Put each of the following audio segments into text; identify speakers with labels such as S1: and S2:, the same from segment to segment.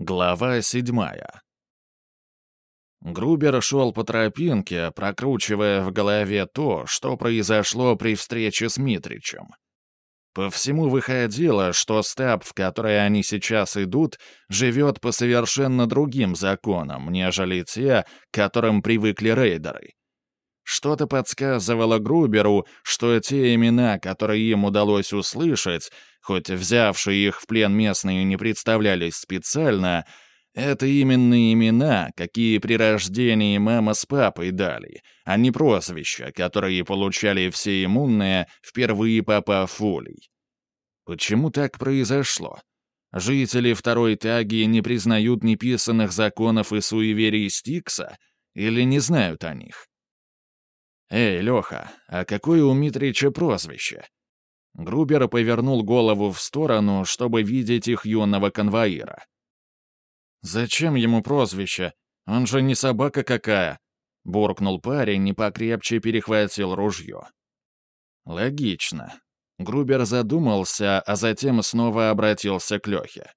S1: Глава седьмая. Грубер шел по тропинке, прокручивая в голове то, что произошло при встрече с Митричем. По всему выходило, что стаб, в который они сейчас идут, живет по совершенно другим законам, нежели те, к которым привыкли рейдеры. Что-то подсказывало Груберу, что те имена, которые им удалось услышать, хоть взявшие их в плен местные не представлялись специально, это именно имена, какие при рождении мама с папой дали, а не прозвища, которые получали все иммунные, впервые попав в. Почему так произошло? Жители второй таги не признают неписанных законов и суеверий Стикса или не знают о них? «Эй, Леха, а какое у Митрича прозвище?» Грубер повернул голову в сторону, чтобы видеть их юного конвоира. «Зачем ему прозвище? Он же не собака какая!» — буркнул парень и покрепче перехватил ружье. «Логично». Грубер задумался, а затем снова обратился к Лехе.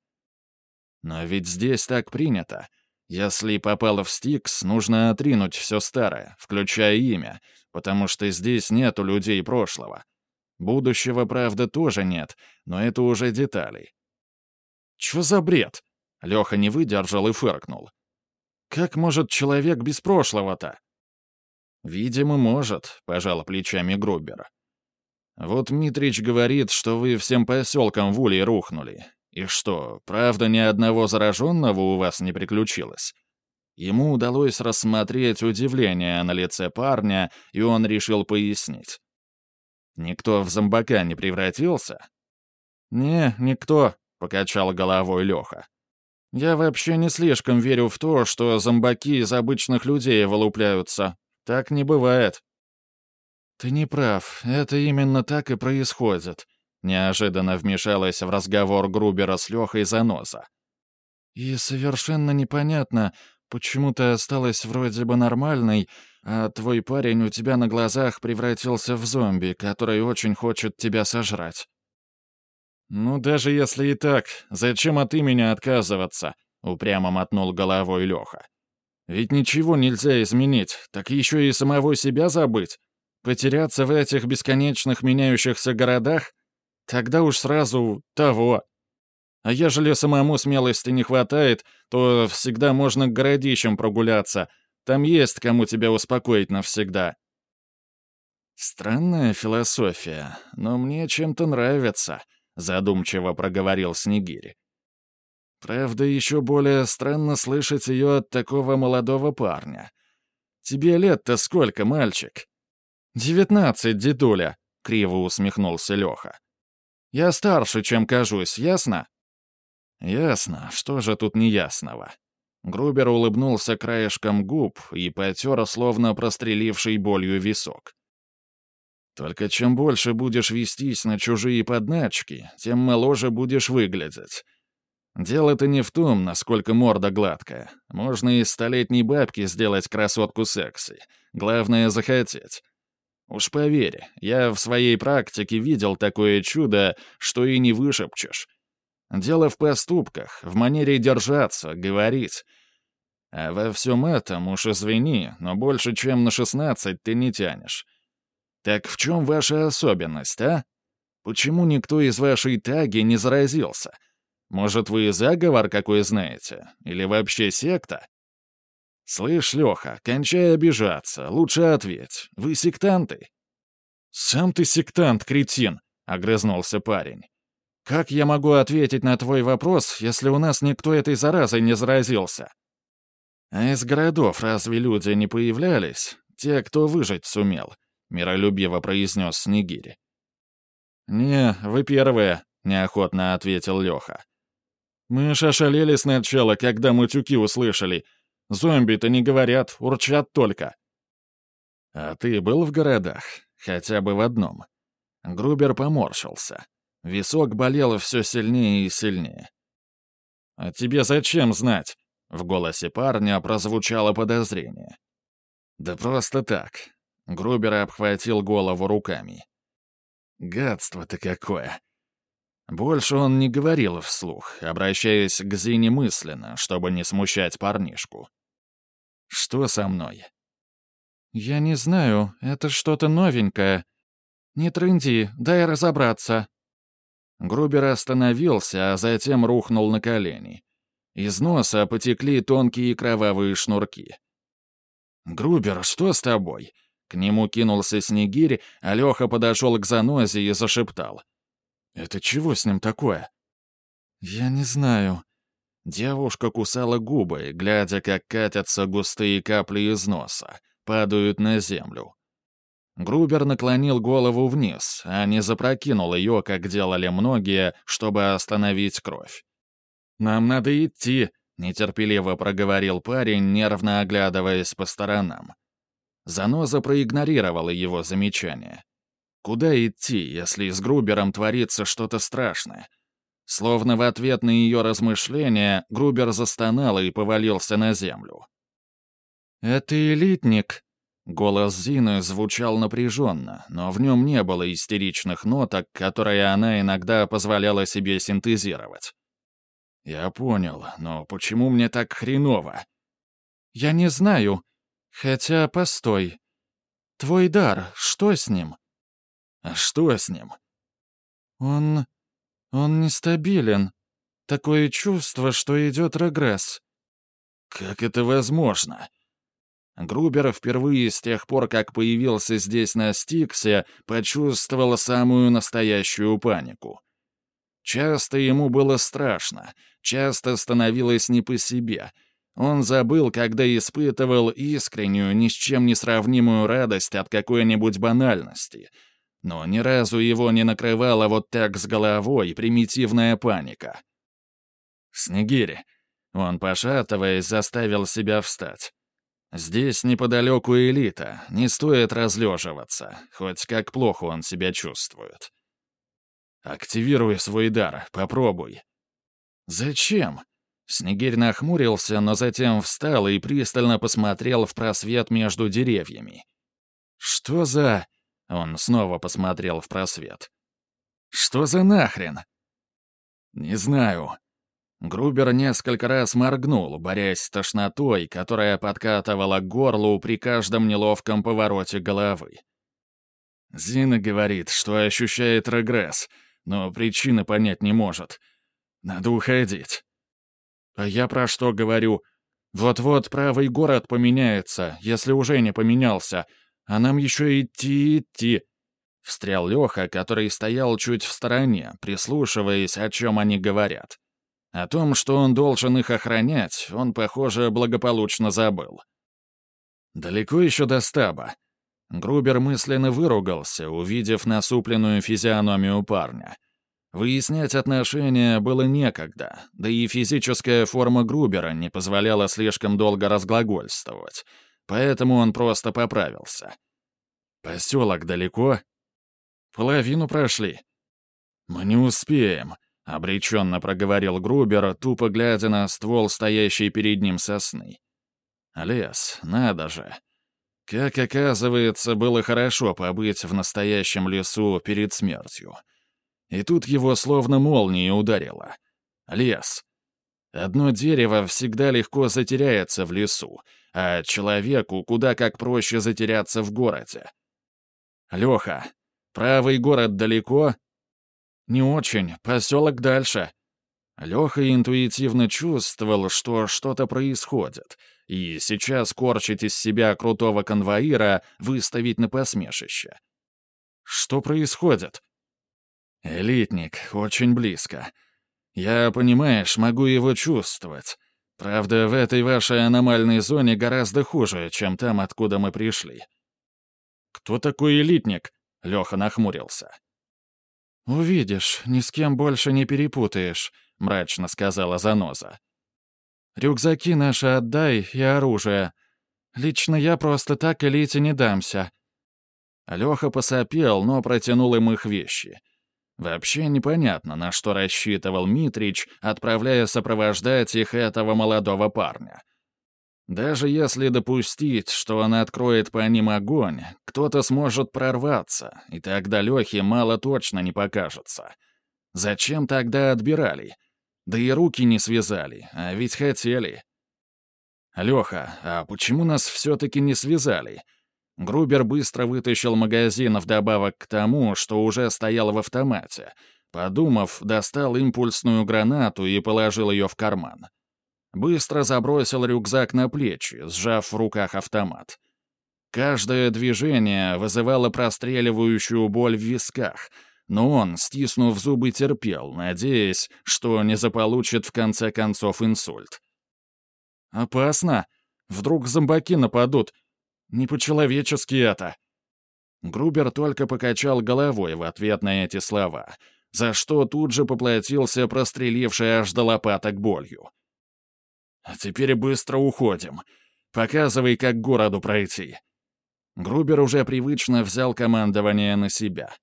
S1: «Но ведь здесь так принято. Если попало в Стикс, нужно отринуть все старое, включая имя, потому что здесь нету людей прошлого. Будущего, правда, тоже нет, но это уже детали. «Чё за бред?» — Лёха не выдержал и фыркнул. «Как может человек без прошлого-то?» «Видимо, может», — пожал плечами Грубер. «Вот Митрич говорит, что вы всем поселкам в Улей рухнули. И что, правда, ни одного зараженного у вас не приключилось?» Ему удалось рассмотреть удивление на лице парня, и он решил пояснить. «Никто в зомбака не превратился?» «Не, никто», — покачал головой Леха. «Я вообще не слишком верю в то, что зомбаки из обычных людей вылупляются. Так не бывает». «Ты не прав, это именно так и происходит», — неожиданно вмешалась в разговор Грубера с Лехой Заноза. «И совершенно непонятно, Почему ты осталась вроде бы нормальной, а твой парень у тебя на глазах превратился в зомби, который очень хочет тебя сожрать?» «Ну, даже если и так, зачем от имени отказываться?» — упрямо мотнул головой Леха. «Ведь ничего нельзя изменить, так еще и самого себя забыть. Потеряться в этих бесконечных меняющихся городах? Тогда уж сразу того. А ежели самому смелости не хватает, то всегда можно к городищам прогуляться. Там есть кому тебя успокоить навсегда. Странная философия, но мне чем-то нравится, задумчиво проговорил Снегирь. Правда, еще более странно слышать ее от такого молодого парня. Тебе лет-то сколько, мальчик? «Девятнадцать, дедуля», — криво усмехнулся Леха. «Я старше, чем кажусь, ясно?» «Ясно. Что же тут неясного?» Грубер улыбнулся краешком губ и потер, словно простреливший болью висок. «Только чем больше будешь вестись на чужие подначки, тем моложе будешь выглядеть. Дело-то не в том, насколько морда гладкая. Можно из столетней бабки сделать красотку секси. Главное — захотеть. Уж поверь, я в своей практике видел такое чудо, что и не вышепчешь. Дело в поступках, в манере держаться, говорить. А во всем этом, уж извини, но больше, чем на шестнадцать ты не тянешь. Так в чем ваша особенность, а? Почему никто из вашей таги не заразился? Может, вы заговор какой знаете? Или вообще секта? Слышь, Леха, кончай обижаться, лучше ответь. Вы сектанты? Сам ты сектант, кретин, — огрызнулся парень. Как я могу ответить на твой вопрос, если у нас никто этой заразой не заразился? А из городов разве люди не появлялись? Те, кто выжить сумел, миролюбиво произнес Снегири. «Не, вы первые», — неохотно ответил Леха. «Мы аж ошалели сначала, когда мутюки услышали. Зомби-то не говорят, урчат только». «А ты был в городах? Хотя бы в одном?» Грубер поморщился. Висок болел все сильнее и сильнее. «А тебе зачем знать?» — в голосе парня прозвучало подозрение. «Да просто так». Грубер обхватил голову руками. «Гадство-то какое!» Больше он не говорил вслух, обращаясь к Зине мысленно, чтобы не смущать парнишку. «Что со мной?»
S2: «Я не знаю, это что-то новенькое. Не трынди, дай разобраться».
S1: Грубер остановился, а затем рухнул на колени. Из носа потекли тонкие кровавые шнурки. «Грубер, что с тобой?» К нему кинулся Снегирь, а Леха подошел к занозе и зашептал. «Это чего с ним такое?»
S2: «Я не знаю».
S1: Девушка кусала губы, глядя, как катятся густые капли из носа, падают на землю. Грубер наклонил голову вниз, а не запрокинул ее, как делали многие, чтобы остановить кровь. «Нам надо идти», — нетерпеливо проговорил парень, нервно оглядываясь по сторонам. Заноза проигнорировала его замечание. Куда идти, если с Грубером творится что-то страшное? Словно в ответ на ее размышления, Грубер застонал и повалился на землю.
S2: «Это элитник»,
S1: Голос Зины звучал напряженно, но в нем не было истеричных ноток, которые она иногда позволяла себе синтезировать. «Я понял, но почему мне так хреново?»
S2: «Я не знаю. Хотя, постой. Твой дар, что с ним?»
S1: «А что с ним?»
S2: «Он... он нестабилен. Такое чувство, что идет регресс».
S1: «Как это возможно?» Грубер впервые с тех пор, как появился здесь на Стиксе, почувствовал самую настоящую панику. Часто ему было страшно, часто становилось не по себе. Он забыл, когда испытывал искреннюю, ни с чем не сравнимую радость от какой-нибудь банальности. Но ни разу его не накрывала вот так с головой примитивная паника. «Снегири!» Он, пошатываясь, заставил себя встать. Здесь неподалеку элита, не стоит разлеживаться, хоть как плохо он себя чувствует. Активируй свой дар, попробуй. Зачем? Снегирь нахмурился, но затем встал и пристально посмотрел в просвет между деревьями. «Что за...» Он снова посмотрел в просвет. «Что за нахрен?» «Не знаю», Грубер несколько раз моргнул, борясь с тошнотой, которая подкатывала к горлу при каждом неловком повороте головы. Зина говорит, что ощущает регресс, но причины понять не может. Надо уходить. А я про что говорю? Вот-вот правый город поменяется, если уже не поменялся, а нам еще идти идти. Встрял Леха, который стоял чуть в стороне, прислушиваясь, о чем они говорят. О том, что он должен их охранять, он, похоже, благополучно забыл. Далеко еще до стаба. Грубер мысленно выругался, увидев насупленную физиономию парня. Выяснять отношения было некогда, да и физическая форма Грубера не позволяла слишком долго разглагольствовать, поэтому он просто поправился. «Поселок далеко?» «Половину прошли». «Мы не успеем», — обреченно проговорил Грубер, тупо глядя на ствол, стоящий перед ним сосны. «Лес, надо же!» Как оказывается, было хорошо побыть в настоящем лесу перед смертью. И тут его словно молнией ударило. Лес. Одно дерево всегда легко затеряется в лесу, а человеку куда как проще затеряться в городе. «Леха, правый город далеко?» «Не очень, поселок дальше». Леха интуитивно чувствовал, что что-то происходит, и сейчас корчить из себя крутого конвоира выставить на посмешище. «Что происходит?» «Элитник, очень близко. Я, понимаешь, могу его чувствовать. Правда, в этой вашей аномальной зоне гораздо хуже, чем там, откуда мы пришли». «Кто такой элитник?» — Леха нахмурился.
S2: «Увидишь, ни с кем больше не перепутаешь», — мрачно сказала Заноза. «Рюкзаки наши отдай и оружие. Лично я просто так элите не дамся».
S1: Леха посопел, но протянул им их вещи. Вообще непонятно, на что рассчитывал Митрич, отправляя сопровождать их этого молодого парня. Даже если допустить, что он откроет по ним огонь, кто-то сможет прорваться, и тогда Лехе мало точно не покажется. Зачем тогда отбирали? Да и руки не связали, а ведь хотели. «Леха, а почему нас все-таки не связали?» Грубер быстро вытащил магазин вдобавок к тому, что уже стоял в автомате. Подумав, достал импульсную гранату и положил ее в карман. Быстро забросил рюкзак на плечи, сжав в руках автомат. Каждое движение вызывало простреливающую боль в висках, но он, стиснув зубы, терпел, надеясь, что не заполучит в конце концов инсульт. «Опасно. Вдруг зомбаки нападут. Не по-человечески это». Грубер только покачал головой в ответ на эти слова, за что тут же поплатился простреливший аж до лопаток болью. «А теперь быстро уходим. Показывай, как городу пройти». Грубер уже привычно взял командование на себя.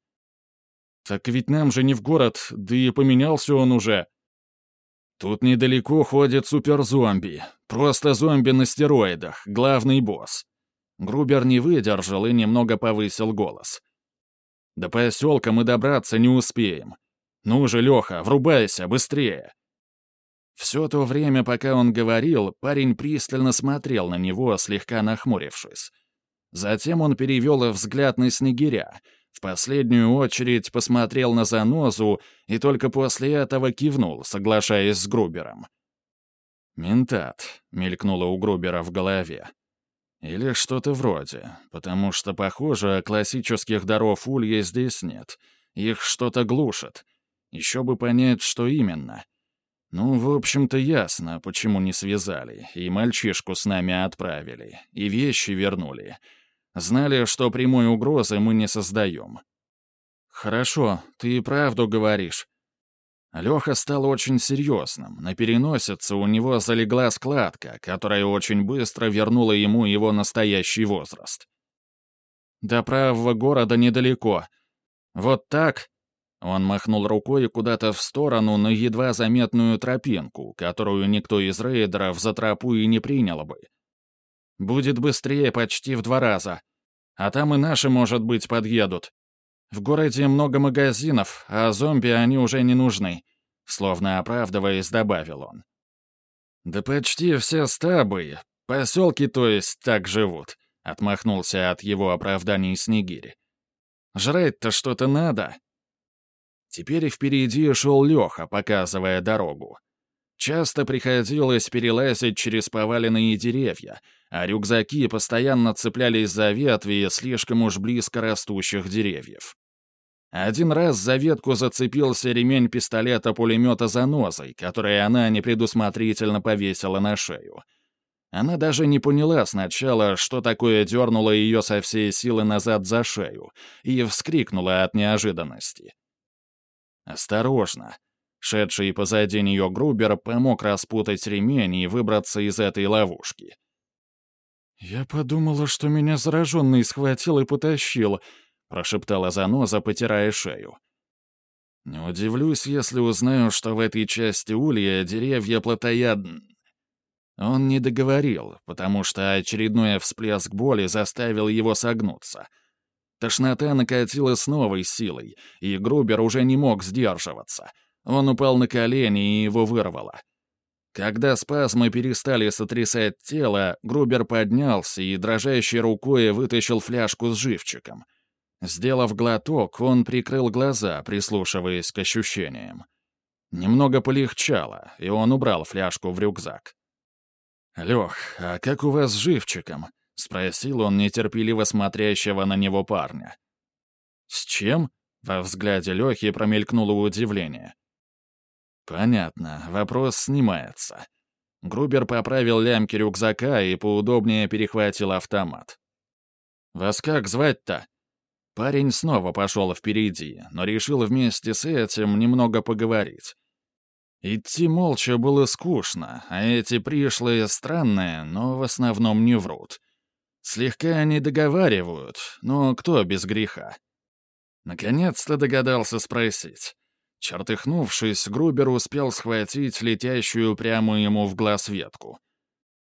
S1: «Так ведь нам же не в город, да и поменялся он уже», Тут недалеко ходит суперзомби. Просто зомби на стероидах, главный босс. Грубер не выдержал и немного повысил голос. До поселка мы добраться не успеем. Ну же, Леха, врубайся, быстрее. Все то время, пока он говорил, парень пристально смотрел на него, слегка нахмурившись. Затем он перевел взгляд на снегиря — в последнюю очередь посмотрел на занозу и только после этого кивнул, соглашаясь с Грубером. «Ментат», — мелькнуло у Грубера в голове. «Или что-то вроде, потому что, похоже, классических даров Улья здесь нет. Их что-то глушит. Еще бы понять, что именно». Ну, в общем-то, ясно, почему не связали, и мальчишку с нами отправили, и вещи вернули. Знали, что прямой угрозы мы не создаем. «Хорошо, ты и правду говоришь». Леха стал очень серьезным. На переносице у него залегла складка, которая очень быстро вернула ему его настоящий возраст. «До правого города недалеко. Вот так...» Он махнул рукой куда-то в сторону на едва заметную тропинку, которую никто из рейдеров за тропу и не принял бы. Будет быстрее почти в два раза. А там и наши, может быть, подъедут. В городе много магазинов, а зомби они уже не нужны», — словно оправдываясь, добавил он. «Да почти все стабы, поселки, то есть, так живут», — отмахнулся от его оправданий Снегирь. «Жрать-то что-то надо». Теперь впереди шел Леха, показывая дорогу. Часто приходилось перелазить через поваленные деревья, а рюкзаки постоянно цеплялись за ветви слишком уж близко растущих деревьев. Один раз за ветку зацепился ремень пистолета-пулемета за нозой, который она непредусмотрительно повесила на шею. Она даже не поняла сначала, что такое дернуло ее со всей силы назад за шею, и вскрикнула от неожиданности. «Осторожно!» Шедший позади нее Грубер помог распутать ремень и выбраться из этой ловушки. «Я подумала, что меня зараженный схватил и потащил», — прошептала заноза, потирая шею. «Не удивлюсь, если узнаю, что в этой части улья деревья плотоядн...» Он не договорил, потому что очередной всплеск боли заставил его согнуться. Тошнота накатила с новой силой, и Грубер уже не мог сдерживаться — он упал на колени, и его вырвало. Когда спазмы перестали сотрясать тело, Грубер поднялся и дрожащей рукой вытащил фляжку с живчиком. Сделав глоток, он прикрыл глаза, прислушиваясь к ощущениям. Немного полегчало, и он убрал фляжку в рюкзак. «Лех, а как у вас с живчиком?» — спросил он нетерпеливо смотрящего на него парня. «С чем?» — во взгляде Лехи промелькнуло удивление. «Понятно, вопрос снимается». Грубер поправил лямки рюкзака и поудобнее перехватил автомат. «Вас как звать-то?» Парень снова пошел впереди, но решил вместе с этим немного поговорить. Идти молча было скучно, а эти пришлые странные, но в основном не врут. Слегка они договаривают, но кто без греха? Наконец-то догадался спросить. Чертыхнувшись, Грубер успел схватить летящую прямо ему в глаз ветку.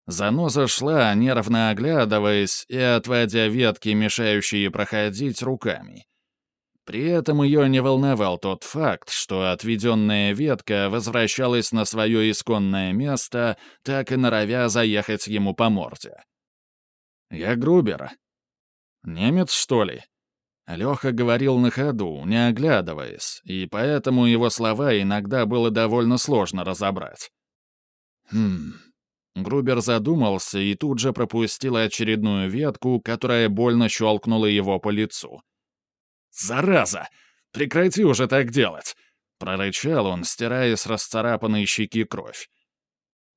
S1: Заноза шла, нервно оглядываясь и отводя ветки, мешающие проходить, руками. При этом ее не волновал тот факт, что отведенная ветка возвращалась на свое исконное место, так и норовя заехать ему по морде. «Я Грубер». «Немец, что ли?» Леха говорил на ходу, не оглядываясь, и поэтому его слова иногда было довольно сложно разобрать. «Хм...» Грубер задумался и тут же пропустил очередную ветку, которая больно щелкнула его по лицу. «Зараза! Прекрати уже так делать!» — прорычал он, стирая с расцарапанной щеки кровь.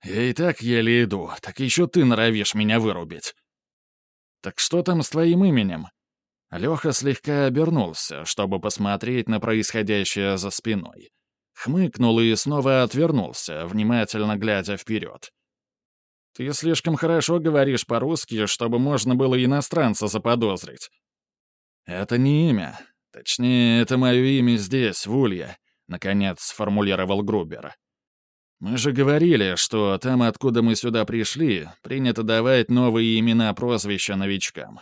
S1: «Я и так еле иду, так еще ты норовишь меня вырубить». «Так что там с твоим именем?» Леха слегка обернулся, чтобы посмотреть на происходящее за спиной. Хмыкнул и снова отвернулся, внимательно глядя вперед. «Ты слишком хорошо говоришь по-русски, чтобы можно было иностранца заподозрить». «Это не имя. Точнее, это мое имя здесь, в Улье», — наконец сформулировал Грубер. «Мы же говорили, что там, откуда мы сюда пришли, принято давать новые имена-прозвища новичкам».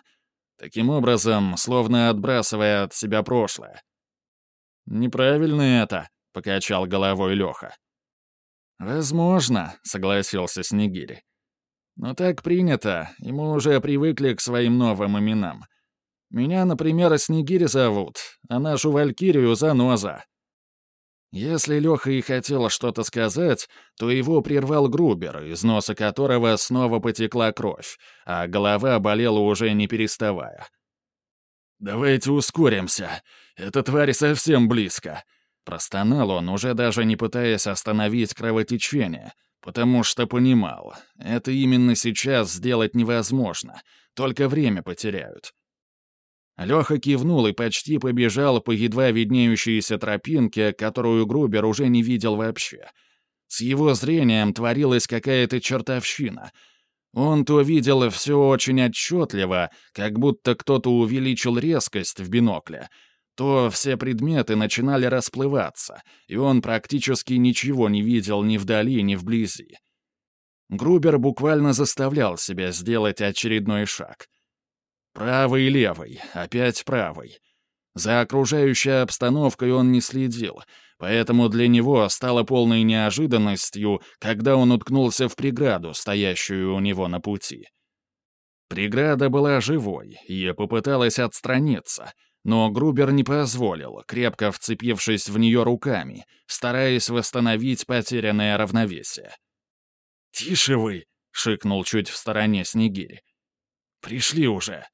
S1: Таким образом, словно отбрасывая от себя прошлое. «Неправильно это», — покачал головой Леха. «Возможно», — согласился Снегири. «Но так принято, и мы уже привыкли к своим новым именам. Меня, например, Снегири зовут, а нашу Валькирию — Заноза. Если Леха и хотел что-то сказать, то его прервал Грубер, из носа которого снова потекла кровь, а голова болела уже не переставая. «Давайте ускоримся. Эта тварь совсем близко», — простонал он, уже даже не пытаясь остановить кровотечение, потому что понимал, это именно сейчас сделать невозможно, только время потеряют. Леха кивнул и почти побежал по едва виднеющейся тропинке, которую Грубер уже не видел вообще. С его зрением творилась какая-то чертовщина. Он то видел все очень отчетливо, как будто кто-то увеличил резкость в бинокле, то все предметы начинали расплываться, и он практически ничего не видел ни вдали, ни вблизи. Грубер буквально заставлял себя сделать очередной шаг — Правый левый, опять правый. За окружающей обстановкой он не следил, поэтому для него стало полной неожиданностью, когда он уткнулся в преграду, стоящую у него на пути. Преграда была живой и попыталась отстраниться, но Грубер не позволил, крепко вцепившись в нее руками, стараясь восстановить потерянное равновесие. «Тише вы!» — шикнул чуть в стороне Снегирь. «Пришли уже!»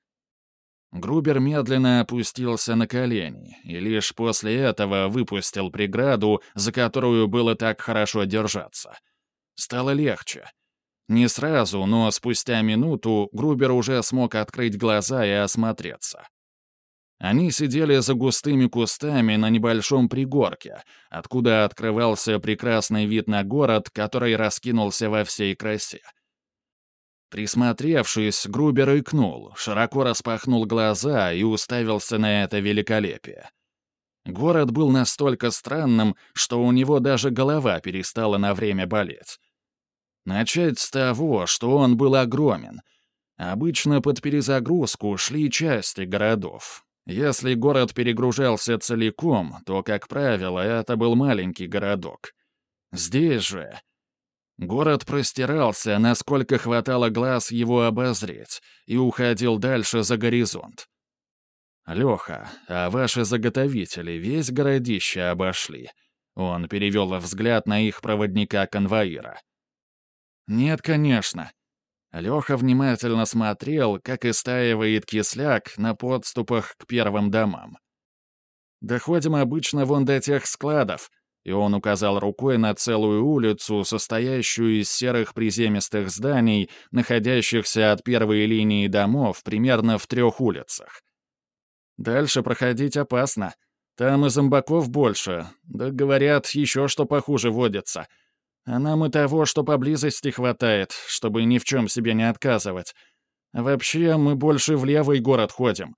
S1: Грубер медленно опустился на колени и лишь после этого выпустил преграду, за которую было так хорошо держаться. Стало легче. Не сразу, но спустя минуту Грубер уже смог открыть глаза и осмотреться. Они сидели за густыми кустами на небольшом пригорке, откуда открывался прекрасный вид на город, который раскинулся во всей красе. Присмотревшись, Грубер икнул, широко распахнул глаза и уставился на это великолепие. Город был настолько странным, что у него даже голова перестала на время болеть. Начать с того, что он был огромен. Обычно под перезагрузку шли части городов. Если город перегружался целиком, то, как правило, это был маленький городок. Здесь же Город простирался, насколько хватало глаз его обозреть, и уходил дальше за горизонт. «Леха, а ваши заготовители весь городище обошли?» Он перевел взгляд на их проводника-конвоира. «Нет, конечно». Леха внимательно смотрел, как истаивает кисляк на подступах к первым домам. «Доходим обычно вон до тех складов», и он указал рукой на целую улицу, состоящую из серых приземистых зданий, находящихся от первой линии домов примерно в трех улицах. Дальше проходить опасно. Там и зомбаков больше, да, говорят, еще что похуже водится. А нам и того, что поблизости хватает, чтобы ни в чем себе не отказывать. Вообще, мы больше в левый город ходим.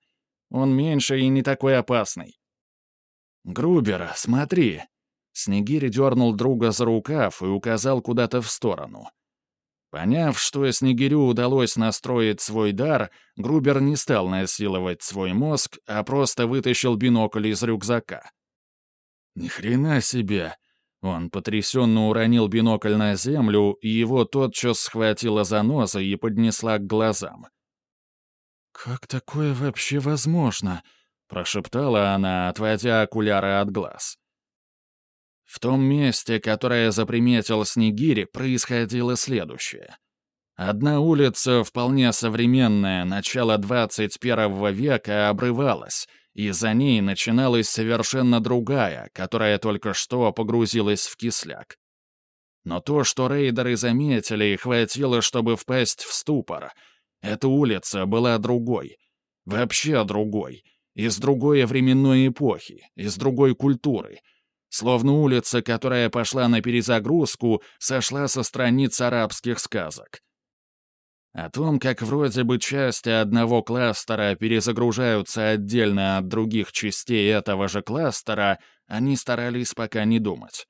S1: Он меньше и не такой опасный. «Грубер, смотри», Снегирь дернул друга за рукав и указал куда-то в сторону. Поняв, что Снегирю удалось настроить свой дар, Грубер не стал насиловать свой мозг, а просто вытащил бинокль из рюкзака. «Ни хрена себе!» Он потрясенно уронил бинокль на землю, и его тотчас схватила заноза и поднесла к глазам.
S2: «Как такое вообще возможно?»
S1: — прошептала она, отводя окуляры от глаз. В том месте, которое заприметил Снегири, происходило следующее. Одна улица, вполне современная, начало 21 века, обрывалась, и за ней начиналась совершенно другая, которая только что погрузилась в кисляк. Но то, что рейдеры заметили, хватило, чтобы впасть в ступор. Эта улица была другой. Вообще другой. Из другой временной эпохи, из другой культуры — Словно улица, которая пошла на перезагрузку, сошла со страниц арабских сказок. О том, как вроде бы части одного кластера перезагружаются отдельно от других частей этого же кластера, они старались пока не думать.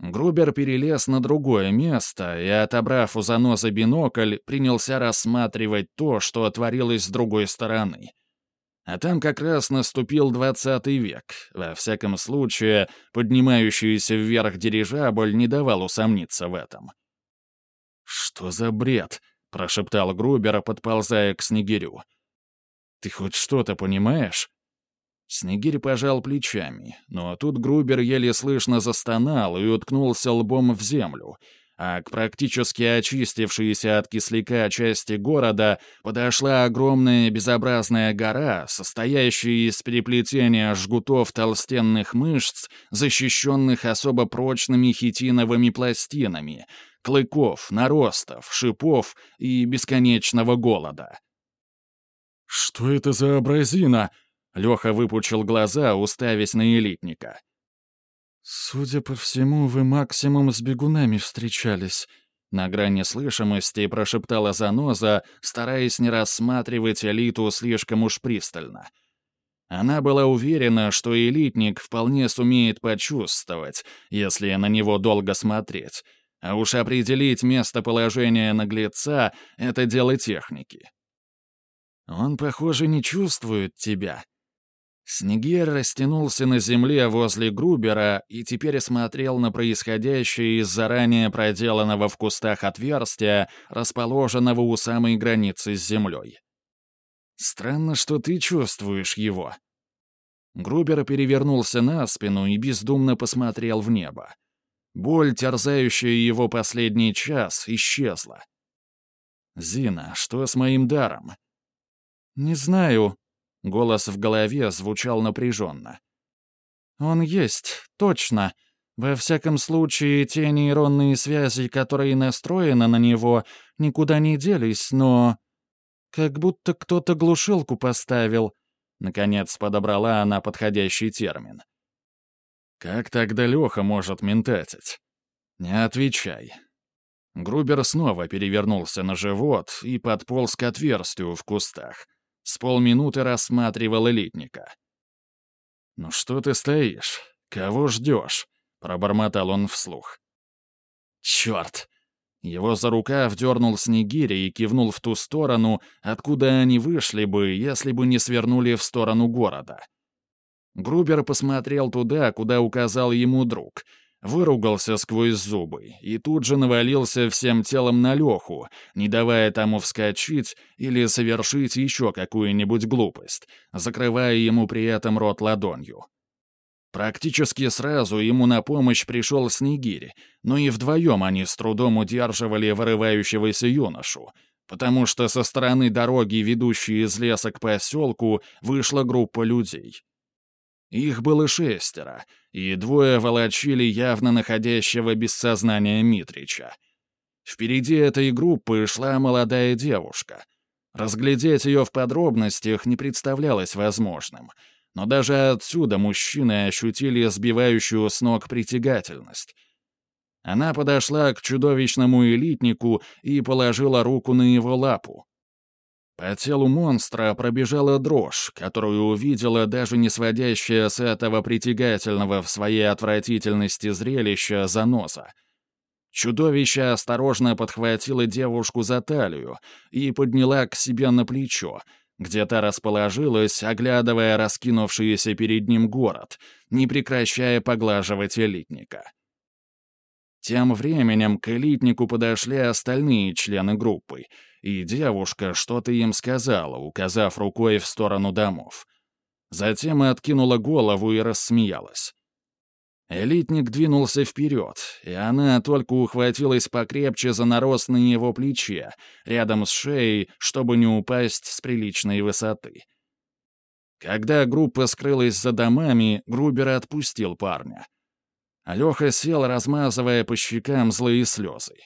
S1: Грубер перелез на другое место и, отобрав у заноза бинокль, принялся рассматривать то, что творилось с другой стороны — а там как раз наступил двадцатый век. Во всяком случае, поднимающийся вверх дирижабль не давал усомниться в этом. «Что за бред?» — прошептал Грубер, подползая к Снегирю. «Ты хоть что-то понимаешь?» Снегирь пожал плечами, но тут Грубер еле слышно застонал и уткнулся лбом в землю — а к практически очистившейся от кисляка части города подошла огромная безобразная гора, состоящая из переплетения жгутов толстенных мышц, защищенных особо прочными хитиновыми пластинами, клыков, наростов, шипов и бесконечного голода. «Что это за образина?» — Леха выпучил глаза, уставясь на элитника.
S2: «Судя по всему, вы максимум с бегунами встречались», — на грани слышимости прошептала заноза, стараясь не рассматривать элиту слишком уж пристально. Она была уверена, что элитник вполне сумеет почувствовать, если на него долго смотреть, а уж определить местоположение наглеца — это дело техники. «Он, похоже, не чувствует тебя», Снегир растянулся на земле возле Грубера и теперь смотрел на происходящее из заранее проделанного в кустах отверстия, расположенного у самой границы с землей. «Странно, что ты чувствуешь его». Грубер перевернулся на спину и бездумно посмотрел в небо. Боль, терзающая его последний час, исчезла. «Зина, что с моим даром?» «Не знаю»,
S1: Голос в голове звучал напряженно.
S2: «Он есть, точно. Во всяком случае, те нейронные связи, которые настроены на него, никуда не делись, но... Как будто кто-то глушилку поставил». Наконец подобрала она подходящий термин.
S1: «Как тогда Леха может ментатить?» «Не отвечай». Грубер снова перевернулся на живот и подполз к отверстию в кустах. С полминуты рассматривал элитника. «Ну что ты стоишь? Кого ждешь?» — пробормотал он вслух. «Черт!» Его за рукав дернул Снегири и кивнул в ту сторону, откуда они вышли бы, если бы не свернули в сторону города. Грубер посмотрел туда, куда указал ему друг — Выругался сквозь зубы и тут же навалился всем телом на Леху, не давая тому вскочить или совершить еще какую-нибудь глупость, закрывая ему при этом рот ладонью. Практически сразу ему на помощь пришел Снегирь, но и вдвоем они с трудом удерживали вырывающегося юношу, потому что со стороны дороги, ведущей из леса к поселку, вышла группа людей. Их было шестеро, и двое волочили явно находящего без сознания Митрича. Впереди этой группы шла молодая девушка. Разглядеть ее в подробностях не представлялось возможным, но даже отсюда мужчины ощутили сбивающую с ног притягательность. Она подошла к чудовищному элитнику и положила руку на его лапу. По телу монстра пробежала дрожь, которую увидела даже не сводящая с этого притягательного в своей отвратительности зрелища заноса. Чудовище осторожно подхватило девушку за талию и подняла к себе на плечо, где та расположилась, оглядывая раскинувшийся перед ним город, не прекращая поглаживать элитника. Тем временем к элитнику подошли остальные члены группы, и девушка что-то им сказала, указав рукой в сторону домов. Затем откинула голову и рассмеялась. Элитник двинулся вперед, и она только ухватилась покрепче за нарост на его плече, рядом с шеей, чтобы не упасть с приличной высоты. Когда группа скрылась за домами, Грубер отпустил парня. Алёха сел, размазывая по щекам злые слезы.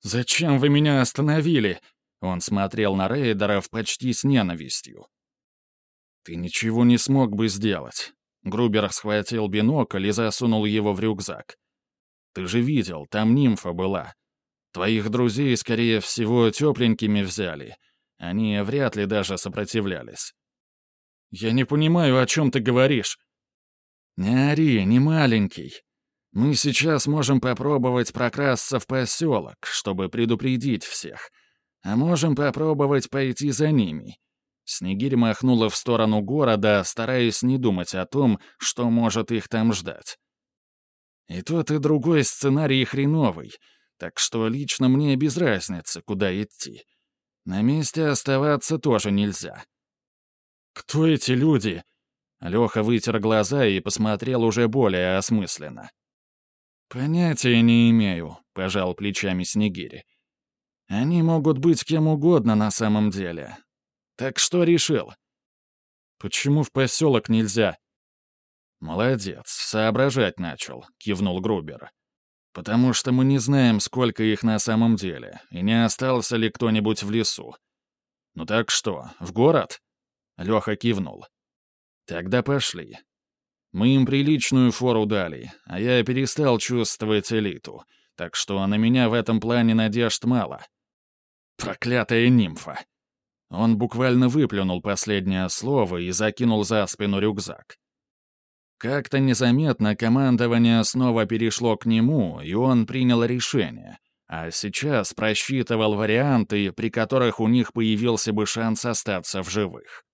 S2: «Зачем вы меня остановили?»
S1: Он смотрел на рейдеров почти с ненавистью. «Ты ничего не смог бы сделать. Грубер схватил бинокль и засунул его в рюкзак. «Ты же видел, там нимфа была. Твоих друзей, скорее всего, тепленькими взяли. Они вряд ли даже сопротивлялись».
S2: «Я не понимаю, о чем ты говоришь».
S1: «Не ори, не маленький. Мы сейчас можем попробовать прокрасться в поселок, чтобы предупредить всех. А можем попробовать пойти за ними. Снегирь махнула в сторону города, стараясь не думать о том, что может их там ждать. И тот, и другой сценарий хреновый, так что лично мне без разницы, куда идти. На месте оставаться тоже нельзя.
S2: «Кто эти люди?»
S1: Леха вытер глаза и посмотрел уже более осмысленно.
S2: «Понятия не имею», —
S1: пожал плечами Снегири. «Они могут быть кем угодно на самом деле, так что решил?
S2: Почему в поселок нельзя?
S1: Молодец, соображать начал, кивнул Грубер. Потому что мы не знаем, сколько их на самом деле, и не остался ли кто-нибудь в лесу. Ну так что, в город? Леха кивнул. Тогда пошли. Мы им приличную фору дали, а я перестал чувствовать элиту, так что на меня в этом плане надежд мало. Проклятая нимфа. Он буквально выплюнул последнее слово и закинул за спину рюкзак. Как-то незаметно командование снова перешло к нему, и он принял решение. А сейчас просчитывал варианты, при которых у них появился бы шанс остаться в живых.